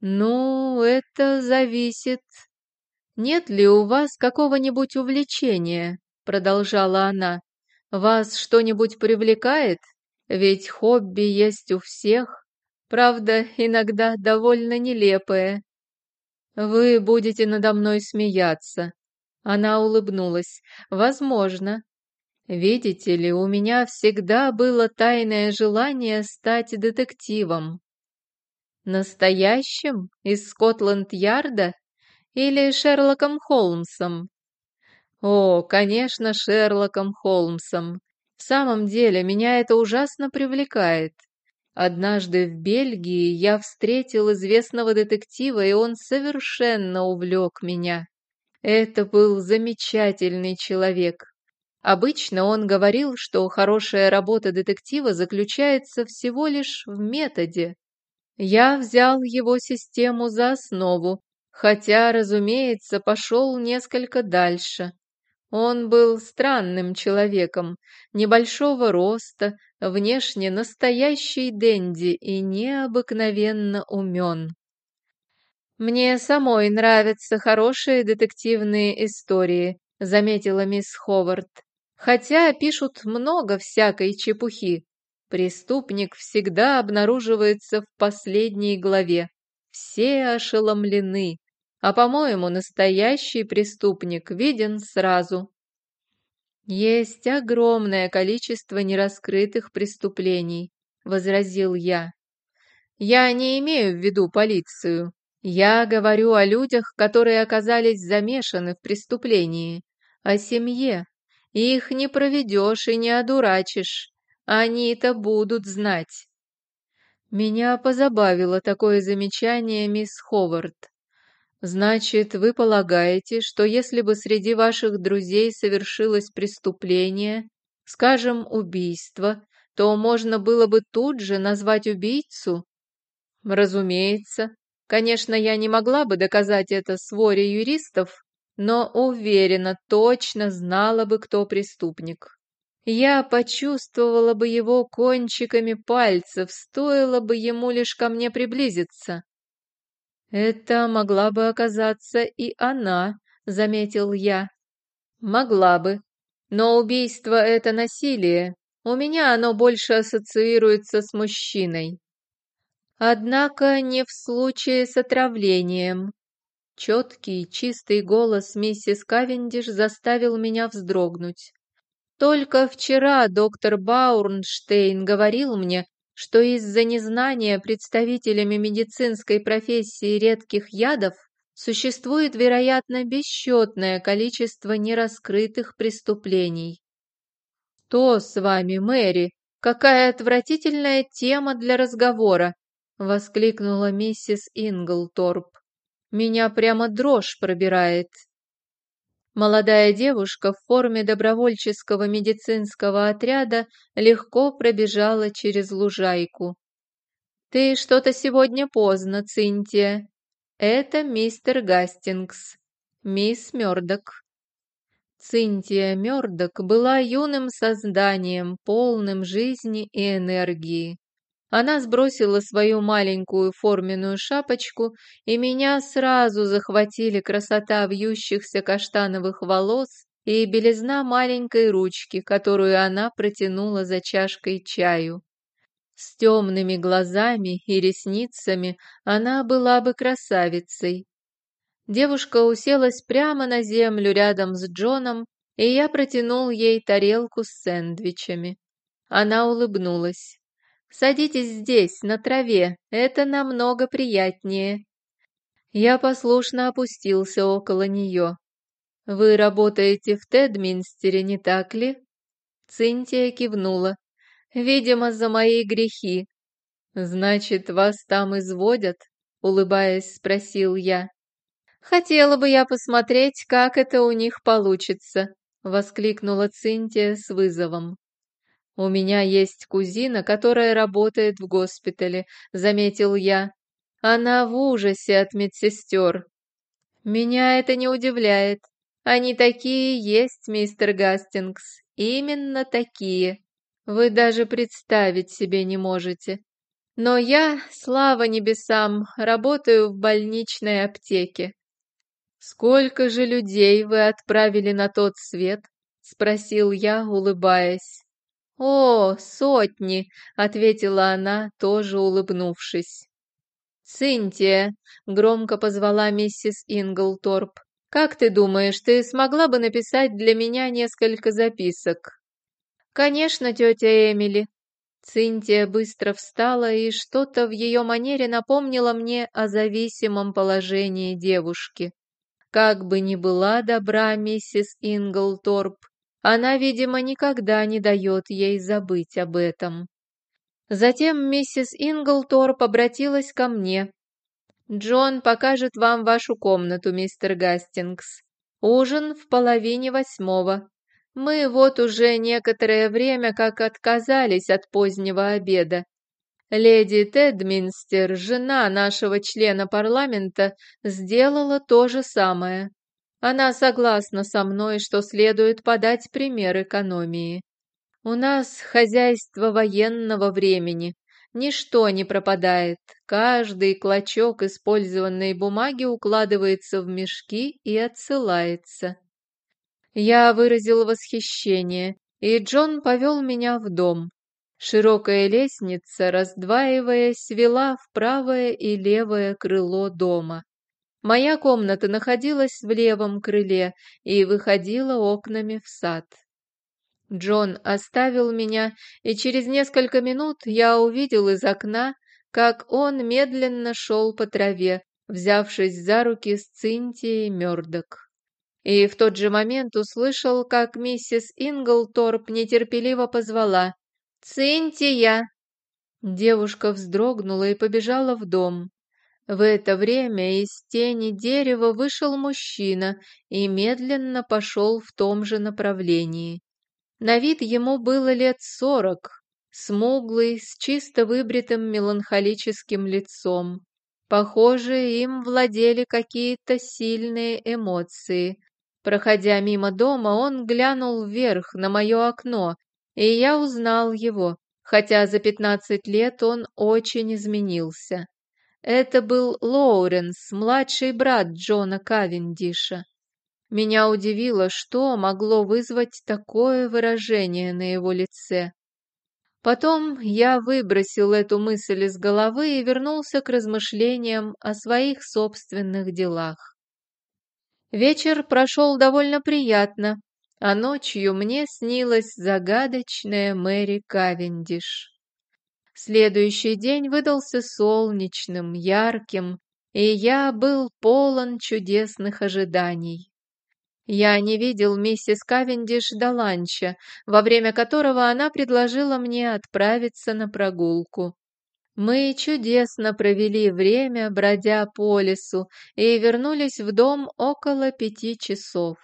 Ну, это зависит. Нет ли у вас какого-нибудь увлечения? Продолжала она. Вас что-нибудь привлекает? Ведь хобби есть у всех. Правда, иногда довольно нелепое. Вы будете надо мной смеяться. Она улыбнулась. Возможно. Видите ли, у меня всегда было тайное желание стать детективом. Настоящим? Из Скотланд-Ярда? Или Шерлоком Холмсом? О, конечно, Шерлоком Холмсом. В самом деле, меня это ужасно привлекает. Однажды в Бельгии я встретил известного детектива, и он совершенно увлек меня. Это был замечательный человек. Обычно он говорил, что хорошая работа детектива заключается всего лишь в методе. Я взял его систему за основу, хотя, разумеется, пошел несколько дальше. Он был странным человеком, небольшого роста, внешне настоящий денди и необыкновенно умен. «Мне самой нравятся хорошие детективные истории», — заметила мисс Ховард. «Хотя пишут много всякой чепухи. Преступник всегда обнаруживается в последней главе. Все ошеломлены. А, по-моему, настоящий преступник виден сразу». «Есть огромное количество нераскрытых преступлений», — возразил я. «Я не имею в виду полицию. Я говорю о людях, которые оказались замешаны в преступлении, о семье. Их не проведешь и не одурачишь. Они-то будут знать. Меня позабавило такое замечание мисс Ховард. Значит, вы полагаете, что если бы среди ваших друзей совершилось преступление, скажем, убийство, то можно было бы тут же назвать убийцу? Разумеется, Конечно, я не могла бы доказать это своре юристов, но уверена, точно знала бы, кто преступник. Я почувствовала бы его кончиками пальцев, стоило бы ему лишь ко мне приблизиться. Это могла бы оказаться и она, заметил я. Могла бы. Но убийство — это насилие. У меня оно больше ассоциируется с мужчиной. Однако не в случае с отравлением. Четкий, чистый голос миссис Кавендиш заставил меня вздрогнуть. Только вчера доктор Баурнштейн говорил мне, что из-за незнания представителями медицинской профессии редких ядов существует, вероятно, бесчетное количество нераскрытых преступлений. «То с вами, Мэри, какая отвратительная тема для разговора!» воскликнула миссис Инглторп. Меня прямо дрожь пробирает. Молодая девушка в форме добровольческого медицинского отряда легко пробежала через лужайку. «Ты что-то сегодня поздно, Цинтия. Это мистер Гастингс, мисс Мёрдок». Цинтия Мёрдок была юным созданием, полным жизни и энергии. Она сбросила свою маленькую форменную шапочку, и меня сразу захватили красота вьющихся каштановых волос и белизна маленькой ручки, которую она протянула за чашкой чаю. С темными глазами и ресницами она была бы красавицей. Девушка уселась прямо на землю рядом с Джоном, и я протянул ей тарелку с сэндвичами. Она улыбнулась. Садитесь здесь, на траве, это намного приятнее». Я послушно опустился около нее. «Вы работаете в Тедминстере, не так ли?» Цинтия кивнула. «Видимо, за мои грехи». «Значит, вас там изводят?» Улыбаясь, спросил я. «Хотела бы я посмотреть, как это у них получится», воскликнула Цинтия с вызовом. «У меня есть кузина, которая работает в госпитале», — заметил я. «Она в ужасе от медсестер». «Меня это не удивляет. Они такие есть, мистер Гастингс. Именно такие. Вы даже представить себе не можете. Но я, слава небесам, работаю в больничной аптеке. «Сколько же людей вы отправили на тот свет?» — спросил я, улыбаясь. «О, сотни!» — ответила она, тоже улыбнувшись. «Цинтия!» — громко позвала миссис Инглторп. «Как ты думаешь, ты смогла бы написать для меня несколько записок?» «Конечно, тетя Эмили». Цинтия быстро встала, и что-то в ее манере напомнило мне о зависимом положении девушки. Как бы ни была добра миссис Инглторп, она, видимо, никогда не дает ей забыть об этом. Затем миссис Инглторп обратилась ко мне. «Джон покажет вам вашу комнату, мистер Гастингс. Ужин в половине восьмого. Мы вот уже некоторое время как отказались от позднего обеда. Леди Тедминстер, жена нашего члена парламента, сделала то же самое. Она согласна со мной, что следует подать пример экономии. У нас хозяйство военного времени. Ничто не пропадает. Каждый клочок использованной бумаги укладывается в мешки и отсылается. Я выразил восхищение, и Джон повел меня в дом. Широкая лестница, раздваиваясь, вела в правое и левое крыло дома. Моя комната находилась в левом крыле и выходила окнами в сад. Джон оставил меня, и через несколько минут я увидел из окна, как он медленно шел по траве, взявшись за руки с Цинтией Мёрдок. И в тот же момент услышал, как миссис Инглторп нетерпеливо позвала «Цинтия!» Девушка вздрогнула и побежала в дом. В это время из тени дерева вышел мужчина и медленно пошел в том же направлении. На вид ему было лет сорок, смуглый, с чисто выбритым меланхолическим лицом. Похоже, им владели какие-то сильные эмоции. Проходя мимо дома, он глянул вверх на мое окно и я узнал его, хотя за пятнадцать лет он очень изменился. Это был Лоуренс, младший брат Джона Кавендиша. Меня удивило, что могло вызвать такое выражение на его лице. Потом я выбросил эту мысль из головы и вернулся к размышлениям о своих собственных делах. Вечер прошел довольно приятно, а ночью мне снилась загадочная Мэри Кавендиш. Следующий день выдался солнечным, ярким, и я был полон чудесных ожиданий. Я не видел миссис Кавендиш до ланча, во время которого она предложила мне отправиться на прогулку. Мы чудесно провели время, бродя по лесу, и вернулись в дом около пяти часов.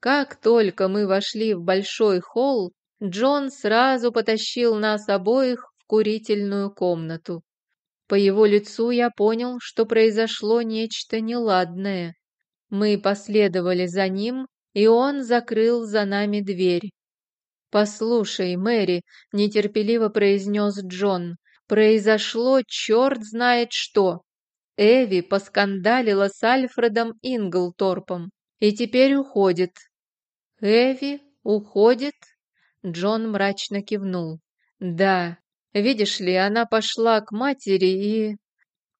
Как только мы вошли в большой холл, Джон сразу потащил нас обоих курительную комнату. По его лицу я понял, что произошло нечто неладное. Мы последовали за ним, и он закрыл за нами дверь. «Послушай, Мэри», — нетерпеливо произнес Джон, — «произошло черт знает что. Эви поскандалила с Альфредом Инглторпом и теперь уходит. «Эви уходит?» Джон мрачно кивнул. «Да, видишь ли, она пошла к матери и...»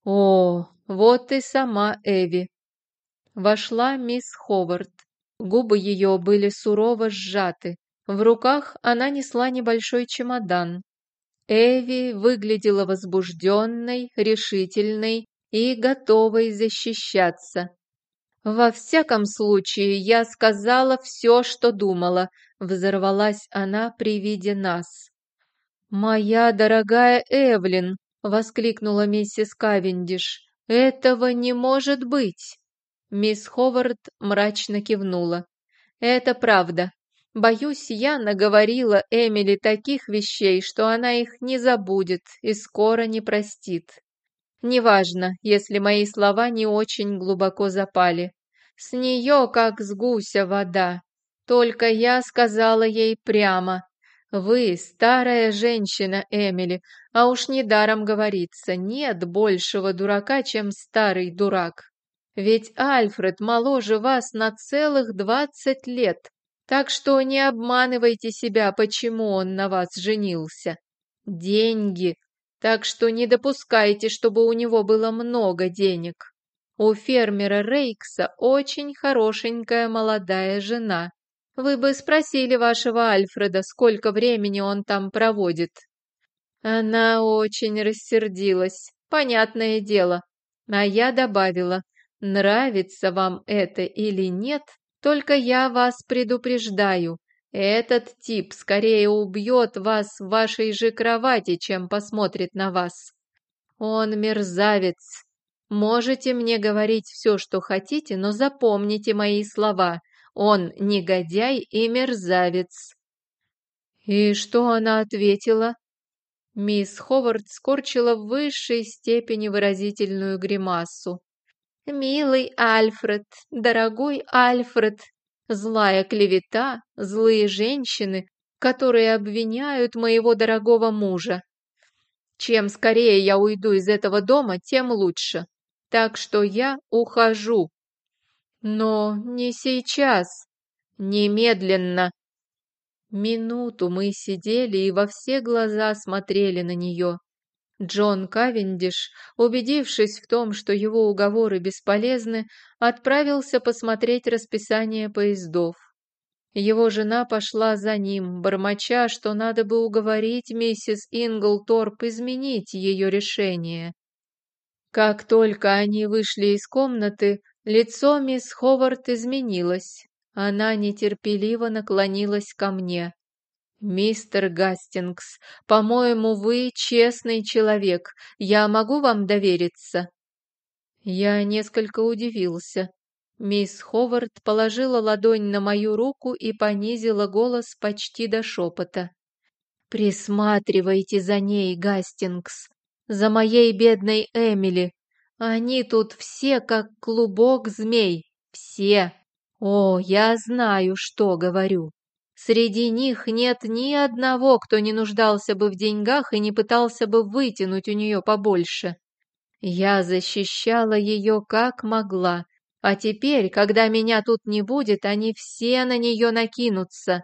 «О, вот и сама Эви!» Вошла мисс Ховард. Губы ее были сурово сжаты. В руках она несла небольшой чемодан. Эви выглядела возбужденной, решительной и готовой защищаться. «Во всяком случае, я сказала все, что думала», — взорвалась она при виде нас. «Моя дорогая Эвлин!» — воскликнула миссис Кавендиш. «Этого не может быть!» Мисс Ховард мрачно кивнула. «Это правда. Боюсь, я наговорила Эмили таких вещей, что она их не забудет и скоро не простит. Неважно, если мои слова не очень глубоко запали. С нее, как с гуся, вода. Только я сказала ей прямо. Вы старая женщина, Эмили, а уж недаром говорится, нет большего дурака, чем старый дурак. Ведь Альфред моложе вас на целых двадцать лет, так что не обманывайте себя, почему он на вас женился. Деньги, так что не допускайте, чтобы у него было много денег. У фермера Рейкса очень хорошенькая молодая жена. Вы бы спросили вашего Альфреда, сколько времени он там проводит. Она очень рассердилась, понятное дело. А я добавила, нравится вам это или нет, только я вас предупреждаю, этот тип скорее убьет вас в вашей же кровати, чем посмотрит на вас. Он мерзавец. Можете мне говорить все, что хотите, но запомните мои слова. Он негодяй и мерзавец. И что она ответила? Мисс Ховард скорчила в высшей степени выразительную гримасу. «Милый Альфред, дорогой Альфред, злая клевета, злые женщины, которые обвиняют моего дорогого мужа. Чем скорее я уйду из этого дома, тем лучше. Так что я ухожу. Но не сейчас. Немедленно. Минуту мы сидели и во все глаза смотрели на нее. Джон Кавендиш, убедившись в том, что его уговоры бесполезны, отправился посмотреть расписание поездов. Его жена пошла за ним, бормоча, что надо бы уговорить миссис Инглторп изменить ее решение. Как только они вышли из комнаты, лицо мисс Ховард изменилось. Она нетерпеливо наклонилась ко мне. «Мистер Гастингс, по-моему, вы честный человек. Я могу вам довериться?» Я несколько удивился. Мисс Ховард положила ладонь на мою руку и понизила голос почти до шепота. «Присматривайте за ней, Гастингс, за моей бедной Эмили. Они тут все как клубок змей, все. О, я знаю, что говорю». Среди них нет ни одного, кто не нуждался бы в деньгах и не пытался бы вытянуть у нее побольше. Я защищала ее как могла, а теперь, когда меня тут не будет, они все на нее накинутся.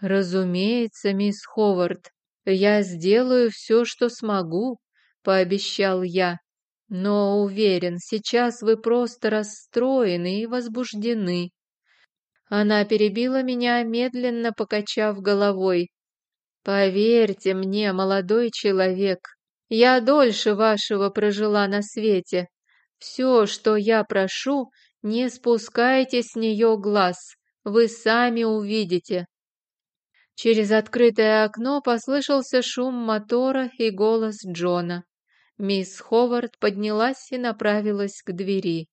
Разумеется, мисс Ховард, я сделаю все, что смогу, пообещал я. Но уверен, сейчас вы просто расстроены и возбуждены. Она перебила меня, медленно покачав головой. «Поверьте мне, молодой человек, я дольше вашего прожила на свете. Все, что я прошу, не спускайте с нее глаз, вы сами увидите». Через открытое окно послышался шум мотора и голос Джона. Мисс Ховард поднялась и направилась к двери.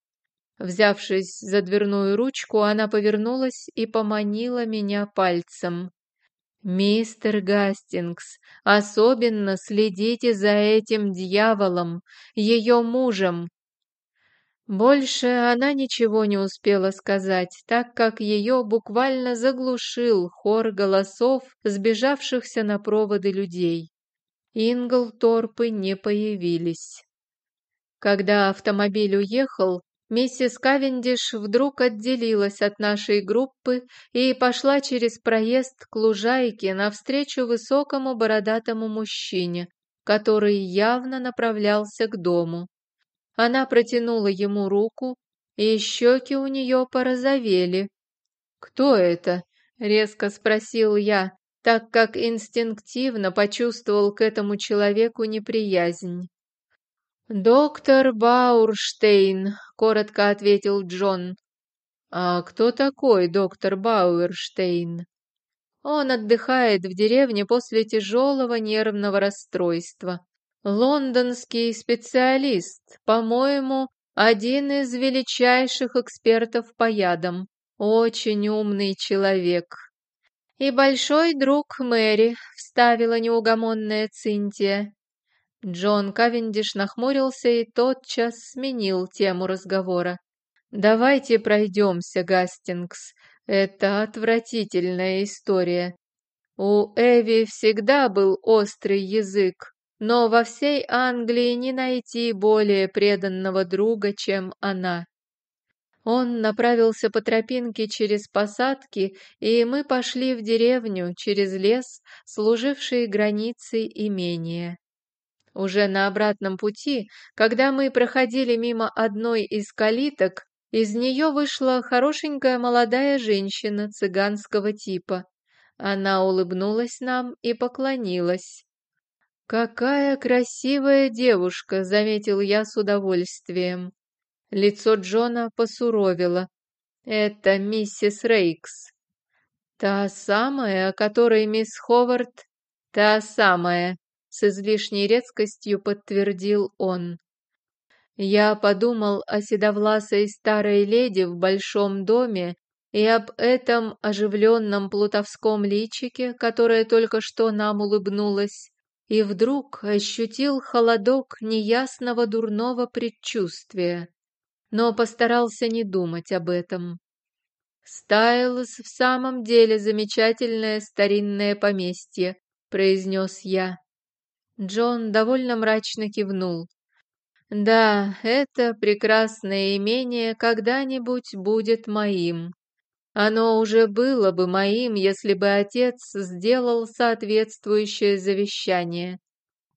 Взявшись за дверную ручку, она повернулась и поманила меня пальцем. «Мистер Гастингс, особенно следите за этим дьяволом, ее мужем!» Больше она ничего не успела сказать, так как ее буквально заглушил хор голосов, сбежавшихся на проводы людей. Инглторпы не появились. Когда автомобиль уехал, Миссис Кавендиш вдруг отделилась от нашей группы и пошла через проезд к лужайке навстречу высокому бородатому мужчине, который явно направлялся к дому. Она протянула ему руку, и щеки у нее порозовели. «Кто это?» — резко спросил я, так как инстинктивно почувствовал к этому человеку неприязнь. «Доктор Баурштейн», — коротко ответил Джон. «А кто такой доктор Бауэрштейн?» «Он отдыхает в деревне после тяжелого нервного расстройства. Лондонский специалист, по-моему, один из величайших экспертов по ядам. Очень умный человек». «И большой друг Мэри», — вставила неугомонная Цинтия. Джон Кавендиш нахмурился и тотчас сменил тему разговора. «Давайте пройдемся, Гастингс. Это отвратительная история». У Эви всегда был острый язык, но во всей Англии не найти более преданного друга, чем она. Он направился по тропинке через посадки, и мы пошли в деревню через лес, служивший границей имения. Уже на обратном пути, когда мы проходили мимо одной из калиток, из нее вышла хорошенькая молодая женщина цыганского типа. Она улыбнулась нам и поклонилась. «Какая красивая девушка!» — заметил я с удовольствием. Лицо Джона посуровило. «Это миссис Рейкс». «Та самая, о которой мисс Ховард...» «Та самая», — с излишней резкостью подтвердил он. Я подумал о седовласой старой леди в большом доме и об этом оживленном плутовском личике, которое только что нам улыбнулось, и вдруг ощутил холодок неясного дурного предчувствия но постарался не думать об этом. «Стайлс в самом деле замечательное старинное поместье», — произнес я. Джон довольно мрачно кивнул. «Да, это прекрасное имение когда-нибудь будет моим. Оно уже было бы моим, если бы отец сделал соответствующее завещание.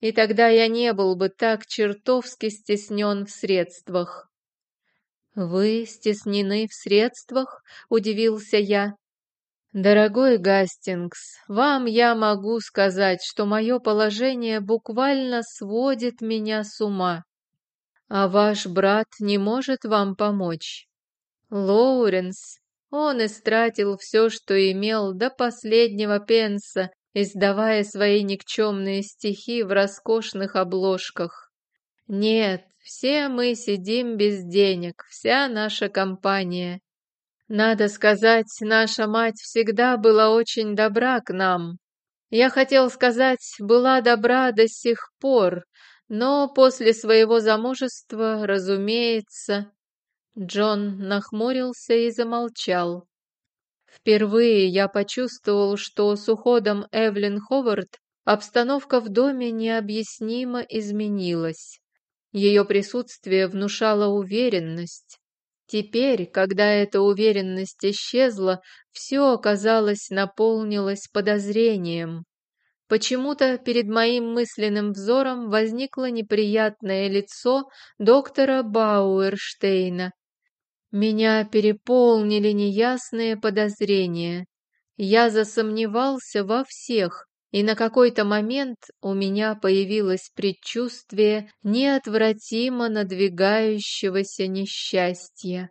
И тогда я не был бы так чертовски стеснен в средствах. «Вы стеснены в средствах?» — удивился я. «Дорогой Гастингс, вам я могу сказать, что мое положение буквально сводит меня с ума. А ваш брат не может вам помочь. Лоуренс, он истратил все, что имел до последнего пенса, издавая свои никчемные стихи в роскошных обложках. Нет, все мы сидим без денег, вся наша компания. Надо сказать, наша мать всегда была очень добра к нам. Я хотел сказать, была добра до сих пор, но после своего замужества, разумеется... Джон нахмурился и замолчал. Впервые я почувствовал, что с уходом Эвлин Ховард обстановка в доме необъяснимо изменилась. Ее присутствие внушало уверенность. Теперь, когда эта уверенность исчезла, все, оказалось, наполнилось подозрением. Почему-то перед моим мысленным взором возникло неприятное лицо доктора Бауэрштейна. Меня переполнили неясные подозрения. Я засомневался во всех, и на какой-то момент у меня появилось предчувствие неотвратимо надвигающегося несчастья.